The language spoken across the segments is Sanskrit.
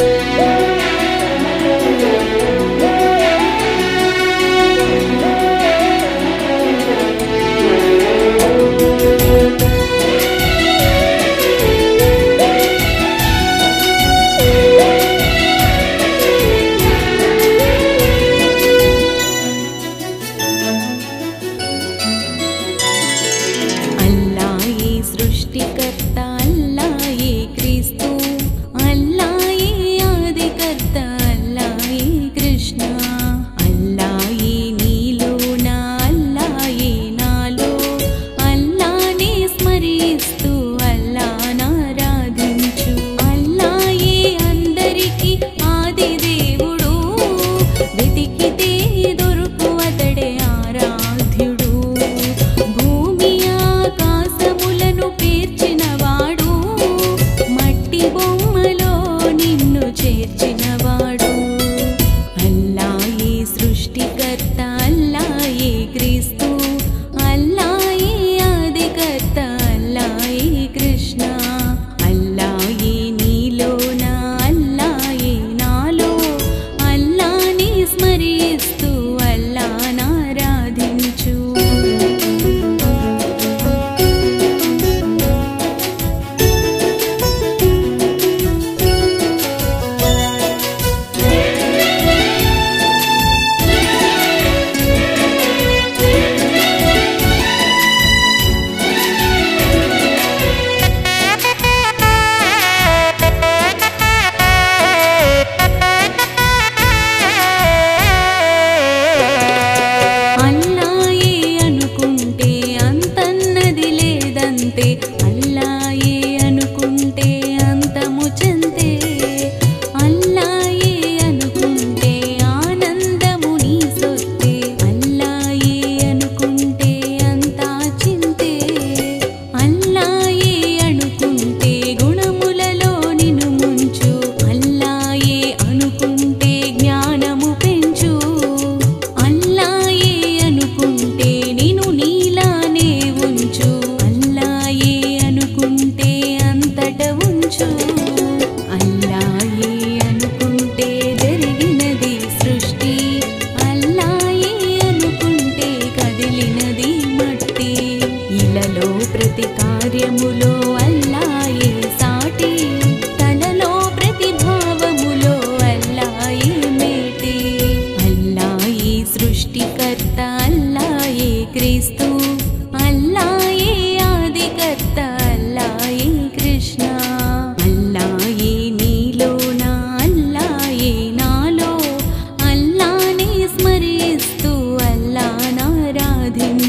Yeah.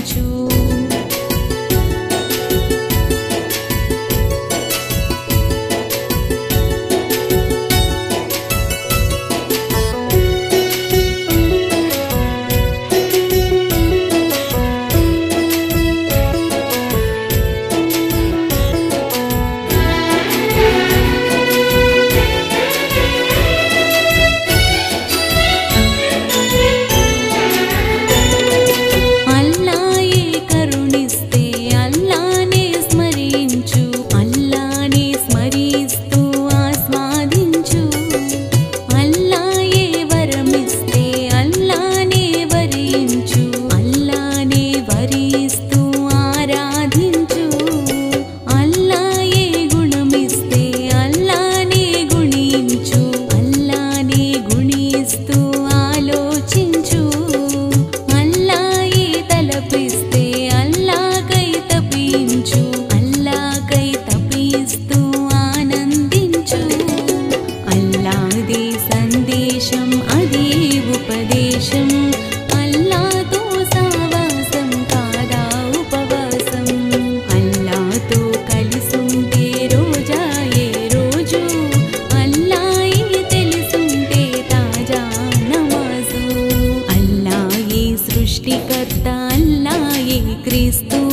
you. Cristo.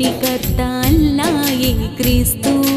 कल्ला क्रिस्तु।